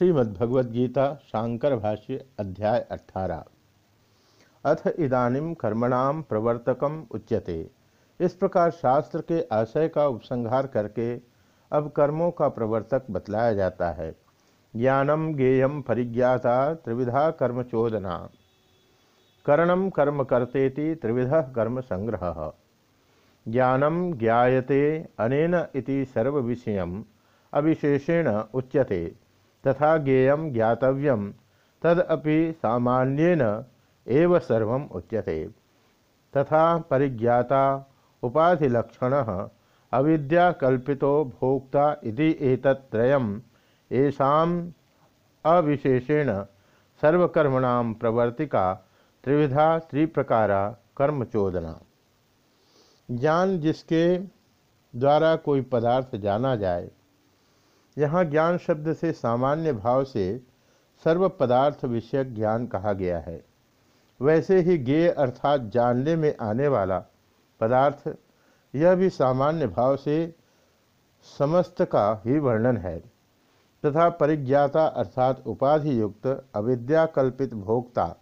श्रीमद्भगवद्गीता, शांकर भाष्य, अध्याय अठारह। अथ इदानीम कर्मणाम प्रवर्तकम उच्यते। इस प्रकार शास्त्र के आशय का उपसंहार करके अब कर्मों का प्रवर्तक बतलाया जाता है। ज्ञानम ज्ञेयम परिज्ञाता त्रिविधा कर्म चोदना। करणम कर्म करतेति त्रिविध कर्म संग्रह। ज्ञानम ज्ञायते अनेन इति सर्वविषयम अविशेषेण उच्यते। तथा ज्ञेय ज्ञातव्यम तदपि सामान्येन एव सर्वम उच्यते। तथा परिज्ञाता उपाधिलक्षण अविद्याकल्पितो भोक्ता इति एतत्त्रयम् येषाम् अविशेषेण सर्वकर्मणां प्रवर्तिका त्रिविधा त्रिप्रकारा कर्मचोदना। ज्ञान जिसके द्वारा कोई पदार्थ जाना जाए यहाँ ज्ञान शब्द से सामान्य भाव से सर्व पदार्थ विषयक ज्ञान कहा गया है। वैसे ही ज्ञेय अर्थात जानने में आने वाला पदार्थ, यह भी सामान्य भाव से समस्त का ही वर्णन है। तथा परिज्ञाता अर्थात उपाधि युक्त अविद्याकल्पित भोक्ता,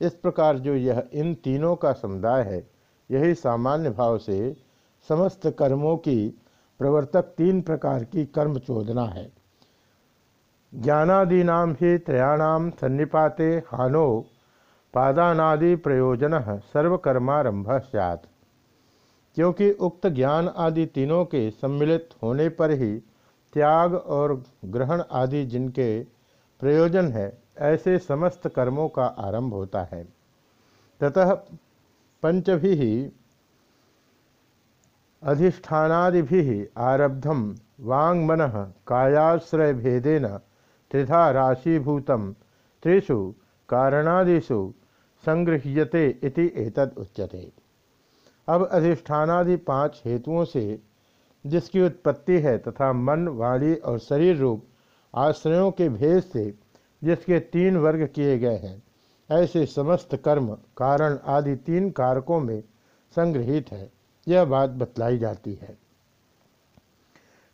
इस प्रकार जो यह इन तीनों का समुदाय है, यही सामान्य भाव से समस्त कर्मों की प्रवर्तक तीन प्रकार की कर्म चोदना है। ज्ञानादीना ही त्रयाणाम सन्निपाते हानो पादानादि प्रयोजन सर्वकर्मारंभ सैत क्योंकि उक्त ज्ञान आदि तीनों के सम्मिलित होने पर ही त्याग और ग्रहण आदि जिनके प्रयोजन है, ऐसे समस्त कर्मों का आरंभ होता है। ततः पंचभी अधिष्ठानादि आरब्धम वांगमन कायाश्रय भेदेन त्रिधा राशीभूत। त्रिषु कारणादिषु संगृह्यते इति एतद उच्यते। अब अधिष्ठानादि पाँच हेतुओं से जिसकी उत्पत्ति है तथा मन, वाणी और शरीर रूप आश्रयों के भेद से जिसके तीन वर्ग किए गए हैं, ऐसे समस्त कर्म, कारण आदि तीन कारकों में संग्रहित है। यह बात बतलाई जाती है।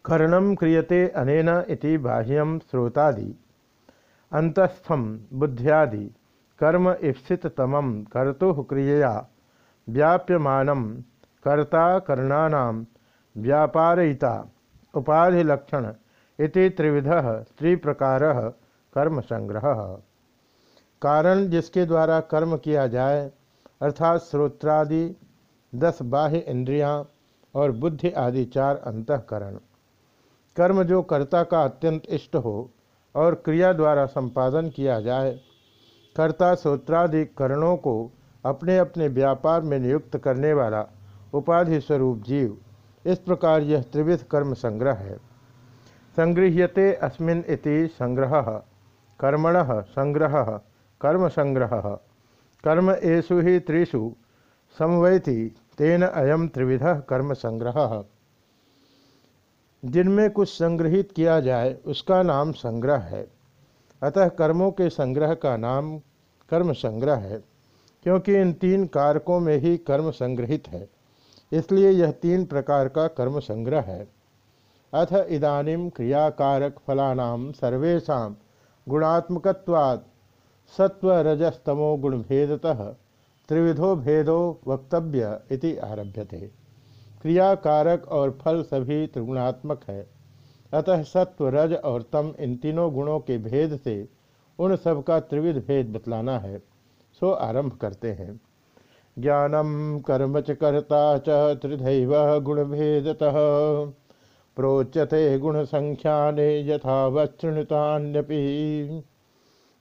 कर्णम क्रियते अनेन इति बाह्यम स्रोतादि अंतस्थम बुद्ध्यादि, कर्म इप्सित तमम कर्तु क्रियया, व्याप्यमान कर्ता कर्णानाम व्यापारयिता, उपाधिलक्षण इति त्रिविध त्रिप्रकार कर्म संग्रह कारण जिसके द्वारा कर्म किया जाए, अर्थात श्रोत्रादि दस बाह्य इंद्रियाँ और बुद्धि आदि चार अंतकरण। कर्म जो कर्ता का अत्यंत इष्ट हो और क्रिया द्वारा संपादन किया जाए, कर्ता सूत्रादि करणों को अपने अपने व्यापार में नियुक्त करने वाला उपाधि स्वरूप जीव, इस प्रकार यह त्रिविध कर्म संग्रह है। संगृह्यते अस्मिन इति संग्रह, कर्मण संग्रह, कर्म संग्रह। कर्म एषु ही त्रिषु समवैति तेन अयम त्रिविध कर्म संग्रह जिनमें कुछ संग्रहित किया जाए, उसका नाम संग्रह है। अतः कर्मों के संग्रह का नाम कर्म संग्रह है, क्योंकि इन तीन कारकों में ही कर्म संग्रहित है। इसलिए यह तीन प्रकार का कर्म संग्रह है। अथ इदानीम क्रियाकारक फलानाम सर्वेशा गुणात्मकवाद सत्वरजस्तमो गुणभेदतः। त्रिविधो भेदो वक्तव्य इति आरभ्यते। क्रियाकारक और फल सभी त्रिगुणात्मक है। अतः सत्व, रज और तम इन तीनों गुणों के भेद से उन सब का त्रिविध भेद बतलाना है। सो आरंभ करते हैं। ज्ञानम कर्म च कर्ता च गुण भेदतः। प्रोच्यते ने यथावृणुतान्यपि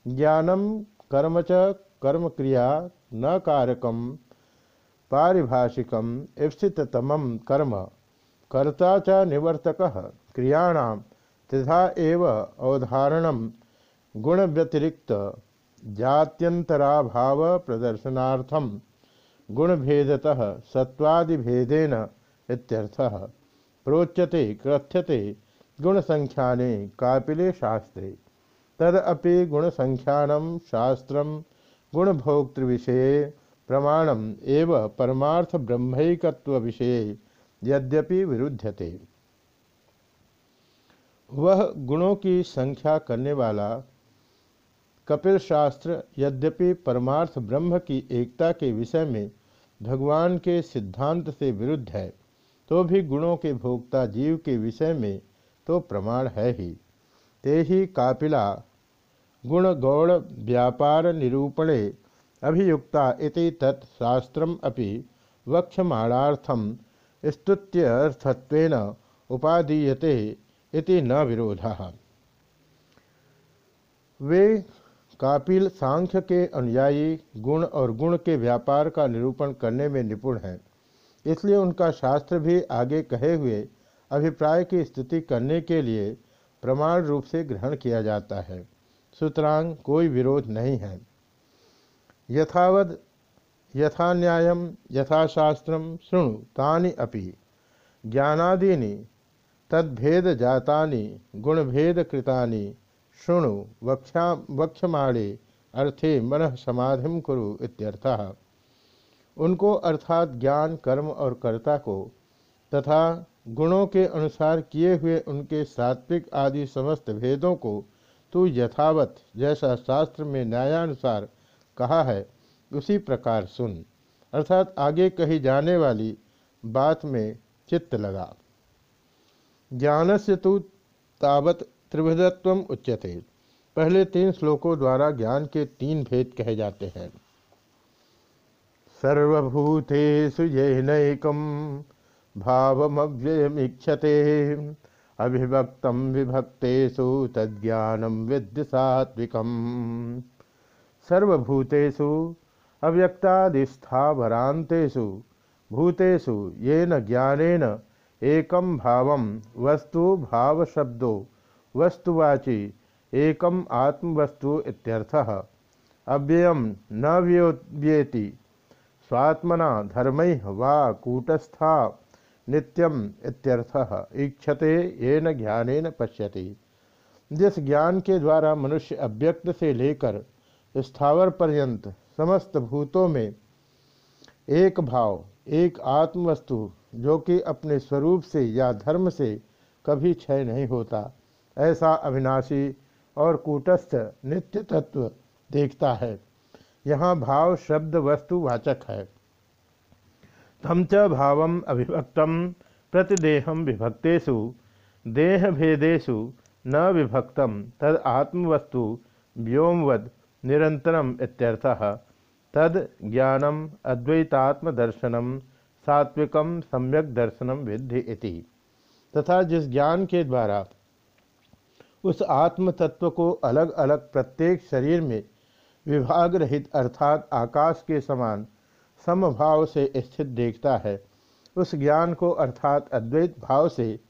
ज्ञानम कर्म च कर्म क्रिया न कारकम, पारिभाषिकम ईप्सिततम कर्म। कर्ता च निवर्तक, क्रियाण त्रिधा एव अवधारण गुण व्यतिरिक्त जात्यंतराभाव प्रदर्शनार्थम गुणभेदतः सत्वादिभेदेन इत्यर्थः। प्रोच्यते, कथ्यते गुणसंख्याने कापिले शास्त्रे। तदपि गुण गुणसंख्यानं शास्त्रं गुणभोक्तृ विषय प्रमाणम एव परमार्थ ब्रह्मैकत्व विषय यद्यपि विरुध्यते। वह गुणों की संख्या करने वाला कपिल शास्त्र यद्यपि परमार्थ ब्रह्म की एकता के विषय में भगवान के सिद्धांत से विरुद्ध है तो भी गुणों के भोक्ता जीव के विषय में तो प्रमाण है ही। ते ही कापिला गुण गौड़ व्यापार निरूपणे अभियुक्ता इति तत्शास्त्रम अपि वक्षमाणार्थम स्तुत्यर्थत्वेन उपादीयते इति न विरोध। वे कापिल सांख्य के अनुयायी गुण और गुण के व्यापार का निरूपण करने में निपुण हैं। इसलिए उनका शास्त्र भी आगे कहे हुए अभिप्राय की स्थिति करने के लिए प्रमाण रूप से ग्रहण किया जाता है। सुतरांग कोई विरोध नहीं है। यथावद यथा न्याय यथाशास्त्र शृणु तानि अपि। ज्ञानादीनि तद्भेद जातानि गुणभेद कृतानि शृणु वक्षा वक्षमाणे अर्थे मन समाधि कुरु इत्यर्थः। उनको अर्थात ज्ञान, कर्म और कर्ता को तथा गुणों के अनुसार किए हुए उनके सात्विक आदि समस्त भेदों को तू यथावत, जैसा शास्त्र में न्यायानुसार कहा है, उसी प्रकार सुन। अर्थात आगे कही जाने वाली बात में चित्त लगा। ज्ञान से तो तावत त्रिभुजत्व उच्यते। पहले तीन श्लोकों द्वारा ज्ञान के तीन भेद कहे जाते हैं। सर्वभूतेषु येनैकं भावमव्ययमीक्षते अभिभक्त विभक्तेषु तज्ज्ञानं विद्य सात्विकम् सर्वभूतेषु अव्यक्तादिस्थावरांतेषु भूतेषु येन ज्ञानेन एकम भावम वस्तु भाव शब्दो वस्तुवाची एकम आत्मवस्तु इत्यर्थः। अव्ययम न व्योव्येति स्वात्मना धर्म वा कूटस्था नित्यम इत्यर्थः। ईक्षते, येन ज्ञानेन पश्यति। जिस ज्ञान के द्वारा मनुष्य अव्यक्त से लेकर स्थावर पर्यंत समस्त भूतों में एक भाव, एक आत्मवस्तु, जो कि अपने स्वरूप से या धर्म से कभी क्षय नहीं होता, ऐसा अविनाशी और कूटस्थ नित्य तत्व देखता है। यहाँ भाव, शब्द, वस्तु, वाचक है। तम च भाव अभिभक्त प्रतिदेहम विभक्तेषु देह भेदेशु न विभक्त, तद आत्मवस्तु व्योमवद निरंतरम इत्यर्थः। तद ज्ञानम अद्वैतात्मदर्शनम सात्विकम सम्यक दर्शनम विद्धि इति। तथा जिस ज्ञान के द्वारा उस आत्म तत्व को अलग अलग प्रत्येक शरीर में विभाग रहित अर्थात आकाश के समान समभाव से स्थित देखता है। उस ज्ञान को अर्थात अद्वैत भाव से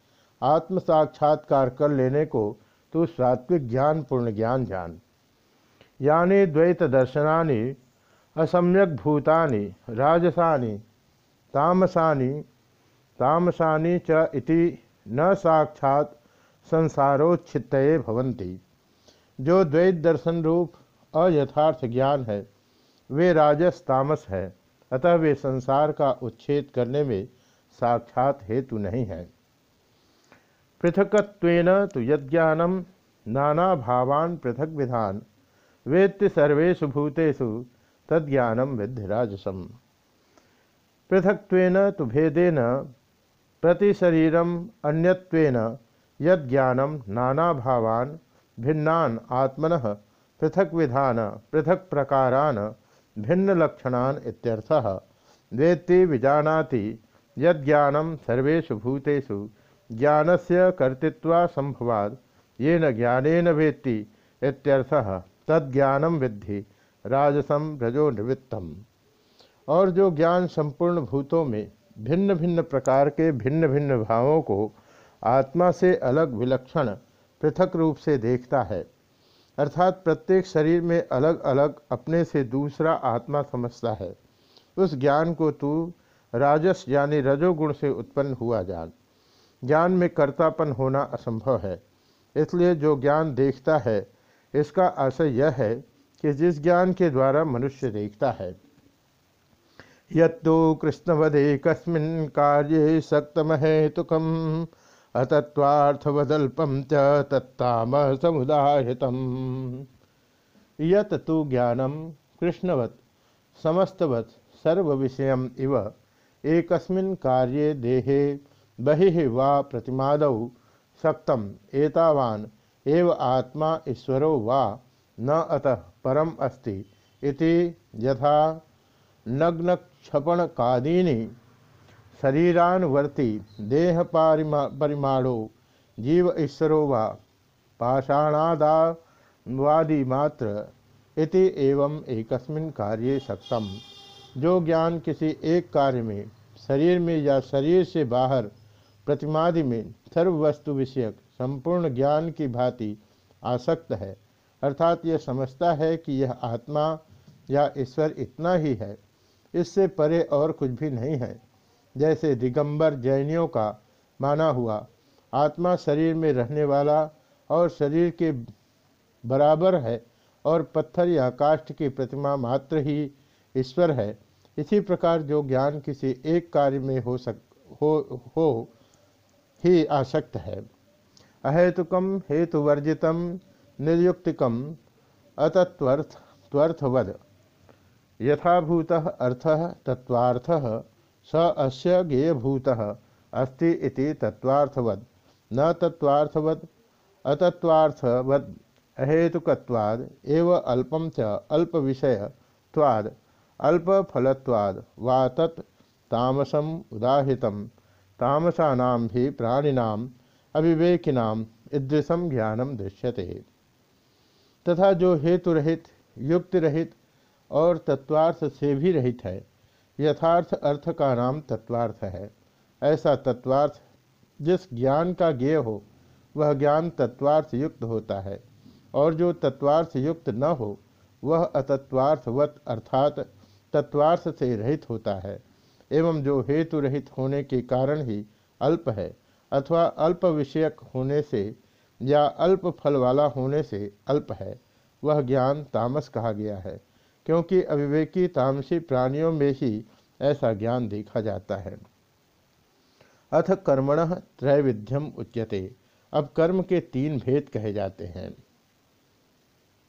आत्म साक्षात्कार कर लेने को तू सात्विक ज्ञान, पूर्ण ज्ञान जान। यानी द्वैत दर्शनानि, असम्यक भूतानि, राजसानि, तामसानि तामसानि च इति न साक्षात संसारोच्छित भवन्ति। जो द्वैत दर्शन रूप अयथार्थ ज्ञान है, वे राजस तामस है। अतः वे संसार का उच्छेद करने में साक्षात हेतु नहीं है। पृथकत्वेन तो यज्ञानम नाना भावान पृथक विधान वेत्ति सर्वेशु भूतेषु तद्ज्ञानम विद्धिराजसम। पृथक्त्वेन तो भेदेन प्रतिशरीरम अन्यत्वेन यज्ञानम नाना भावान भिन्नान आत्मन पृथक विधान पृथक प्रकारान भिन्न लक्षणान इत्यर्थः। वेत्ति विजानाति यज्ञानम सर्वेषु भूतेषु। ज्ञानस्य कर्तृत्वा संभवाद येन ज्ञानेन वेत्ति इत्यर्थः। तद्ज्ञानम विद्धि। राजसम रजो निवृत्तम। और जो ज्ञान संपूर्ण भूतों में भिन्न भिन्न प्रकार के भिन्न भिन्न भावों को आत्मा से अलग विलक्षण पृथक रूप से देखता है अर्थात प्रत्येक शरीर में अलग अलग अपने से दूसरा आत्मा समझता है। उस ज्ञान को तू राजस यानी रजोगुण से उत्पन्न हुआ जान। ज्ञान में कर्तापन होना असंभव है, इसलिए जो ज्ञान देखता है, इसका आशय यह है कि जिस ज्ञान के द्वारा मनुष्य देखता है। यत्तो कृष्णवदे कस्मिन् कार्ये सक्तमहेतुकम। अतत्वार्थवदल्पम च तत्ताम समुदाहितम यत तु ज्ञानम कृष्णवत्, समस्तवत् सर्व विषय इव। एकस्मिन् कार्ये देहे बहिः वा प्रतिमादौ सक्तम एतावान, एव आत्मा ईश्वरो वा न अतः परम अस्ति इति यथा नग्नक्षपणकादीनि। शरीरानुवर्ती देह पारिमा परिमाणो जीव ईश्वरो वा पाषाणादावादी मात्र इति एवं एकस्मिन कार्य सक्तम जो ज्ञान किसी एक कार्य में, शरीर में या शरीर से बाहर प्रतिमादि में सर्व वस्तु विषयक संपूर्ण ज्ञान की भांति आसक्त है, अर्थात यह समझता है कि यह आत्मा या ईश्वर इतना ही है, इससे परे और कुछ भी नहीं है। जैसे दिगंबर जैनियों का माना हुआ। आत्मा शरीर में रहने वाला और शरीर के बराबर है और पत्थर या काष्ठ की प्रतिमा मात्र ही ईश्वर है। इसी प्रकार जो ज्ञान किसी एक कार्य में हो सक, हो हो ही आसक्त है। अहेतुकम हेतुवर्जितम निर्युक्तिकम अतत्वर्थ त्वर्थवद यथाभूत अर्थ तत्वार्थ स अस्य गेयभूत अस्ति इति तत्वार्थवद न तत्वार्थवद अतत्वार्थवद अहेतुकवाद एव अल्पम च अल्प विषयत्वाद वा तत् तामसम उदाहितम। तामसानाम भी प्राणिनाम, अविवेकिनाम ईदृशम ज्ञानम दृश्यते। तथा जो हेतु रहित युक्त रहित और तत्वार्थ से भी रहित है यथार्थ अर्थ का नाम तत्वार्थ है। ऐसा तत्वार्थ जिस ज्ञान का ज्ञेय हो, वह ज्ञान तत्वार्थ युक्त होता है, और जो तत्वार्थ युक्त न हो, वह अतत्वार्थवत अर्थात तत्वार्थ से रहित होता है, एवं जो हेतु रहित होने के कारण ही अल्प है, अथवा अल्प विषयक होने से या अल्प फल वाला होने से अल्प है, वह ज्ञान तामस कहा गया है। क्योंकि अविवेकी तामसी प्राणियों में ही ऐसा ज्ञान देखा जाता है। अथ कर्मण त्रैविध्यम उच्यते। अब कर्म के तीन भेद कहे जाते हैं।